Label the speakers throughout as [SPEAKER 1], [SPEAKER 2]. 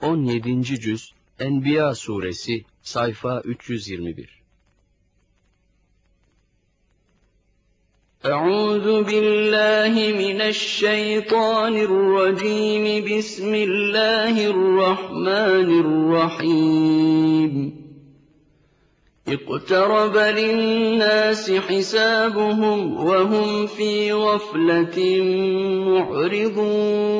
[SPEAKER 1] 17. Cüz Enbiya Suresi Sayfa 321
[SPEAKER 2] أعوذ بالله من الشيطان الرجيم بسم الله الرحمن الرحيم اقترب للناس حسابهم وهم في غفلة معرضون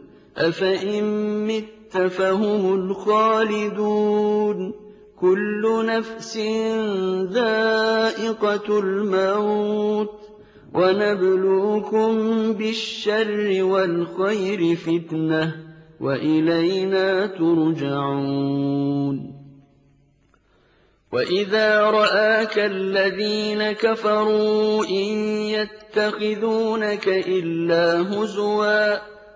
[SPEAKER 2] أَفَإِن مِّتَّ فَهُمُ الْخَالِدُونَ كُلُّ نَفْسٍ ذَائِقَةُ الْمَوْتِ ۖ وَنَبْلُوكُم بِالشَّرِّ وَالْخَيْرِ فِتْنَةً ۖ وَإِلَيْنَا تُرْجَعُونَ وَإِذَا رَآكَ الَّذِينَ كَفَرُوا إِن يَتَّخِذُونَكَ إِلَّا هُزُوًا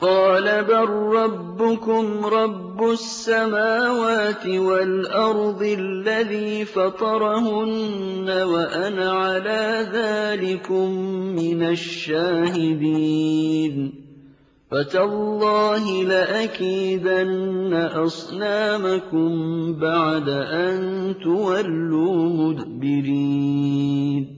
[SPEAKER 2] قَالَ بَل رَّبُّكُمْ رَبُّ السَّمَاوَاتِ وَالْأَرْضِ الَّذِي فَطَرَهُنَّ وَأَنَا عَلَىٰ ذَٰلِكُم مِّنَ الشَّاهِدِينَ. فَتَاللَّهِ لَأَكِيدَنَّ أَصْنَامَكُم بَعْدَ أَن تُوَلُّوا مُدْبِرِينَ.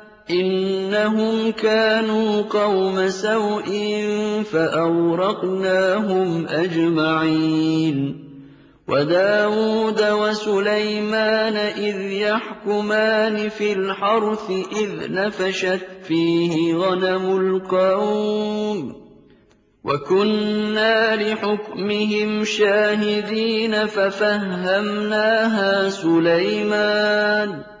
[SPEAKER 2] إِنَّهُمْ كَانُوا قَوْمَ سَوْءٍ فَأَغْرَقْنَاهُمْ أَجْمَعِينَ. وَدَاوُودَ وَسُلَيْمَانَ إِذْ يَحْكُمَانِ فِي الْحَرْثِ إِذْ نَفَشَتْ فِيهِ غَنَمُ الْقَوْمِ. وَكُنَّا لِحُكْمِهِمْ شَاهِدِينَ فَفَهَّمْنَاهَا سُلَيْمَانَ.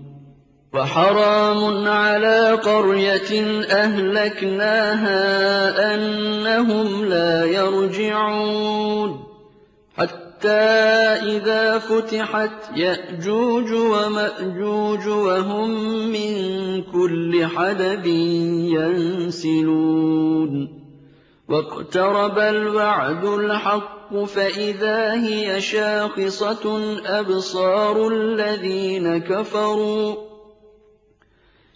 [SPEAKER 2] وَحَرَامٌ عَلَىٰ قَرْيَةٍ أَهْلَكْنَاهَا أَنَّهُمْ لَا يَرْجِعُونَ. حَتَّىٰ إِذَا فُتِحَتْ يَأْجُوجُ وَمَأْجُوجُ وَهُم مِّن كُلِّ حَدَبٍ يَنسِلُونَ. وَاقْتَرَبَ الْوَعْدُ الْحَقُّ فَإِذَا هِيَ شَاخِصَةٌ أَبْصَارُ الَّذِينَ كَفَرُوا.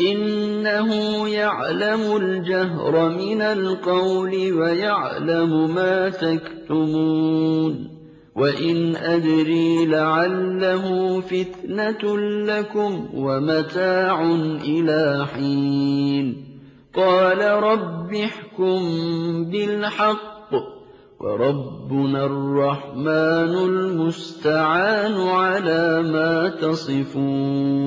[SPEAKER 2] إِنَّهُ يَعْلَمُ الْجَهْرَ مِنَ الْقَوْلِ وَيَعْلَمُ مَا تَكْتُمُونَ وَإِنْ أَدْرِي لَعَلَّهُ فِتْنَةٌ لَّكُمْ وَمَتَاعٌ إِلَىٰ حِينٍ قَالَ رَبِّ احْكُم بِالْحَقِّ وَرَبُّنَا الرَّحْمَٰنُ الْمُسْتَعَانُ عَلَىٰ مَا تَصِفُونَ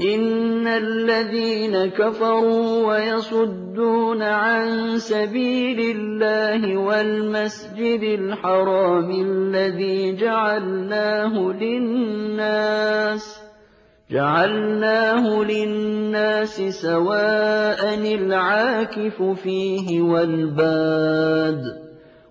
[SPEAKER 2] إِنَّ الَّذِينَ كَفَرُوا وَيَصُدُّونَ عَن سَبِيلِ اللَّهِ وَالْمَسْجِدِ الْحَرَامِ الَّذِي جَعَلْنَاهُ لِلنَّاسِ جعلناه للناس سواء العاكف فيه والباد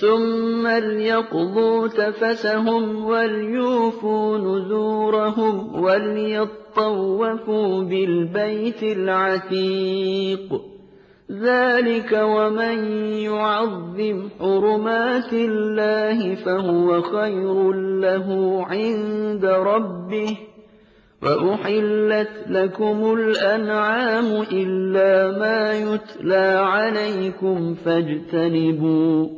[SPEAKER 2] ثُمَّ لْيَقْضُوا تَفَثَهُمْ وَلْيُوفُوا نُذُورَهُمْ وَلْيَطَّوَّفُوا بِالْبَيْتِ الْعَتِيقِ ذلك ومن يعظم حرمات الله فهو خير له عند ربه وأحلت لكم الأنعام إلا ما يتلى عليكم فاجتنبوا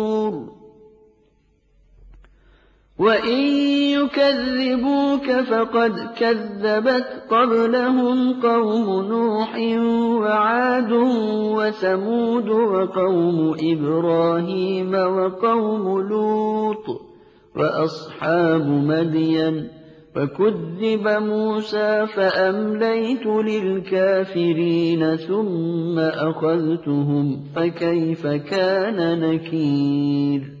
[SPEAKER 2] وَإِن يُكَذِّبُوكَ فَقَدْ كَذَّبَتْ قَبْلَهُمْ قَوْمُ نُوحٍ وَعَادٌ وَثَمُودُ وَقَوْمُ إِبْرَاهِيمَ وَقَوْمُ لُوطٍ وَأَصْحَابُ مَدْيَنَ فَكُذِّبَ مُوسَىٰ فَأَمْلَيْتُ لِلْكَافِرِينَ ثُمَّ أَخَذْتُهُمْ فَكَيْفَ كَانَ نَكِيرِ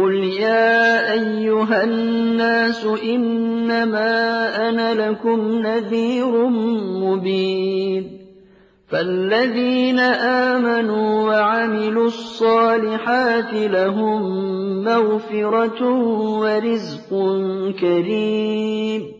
[SPEAKER 2] قل يا أيها الناس إنما أنا لكم نذير مبين فالذين آمنوا وعملوا الصالحات لهم مغفرة ورزق كريم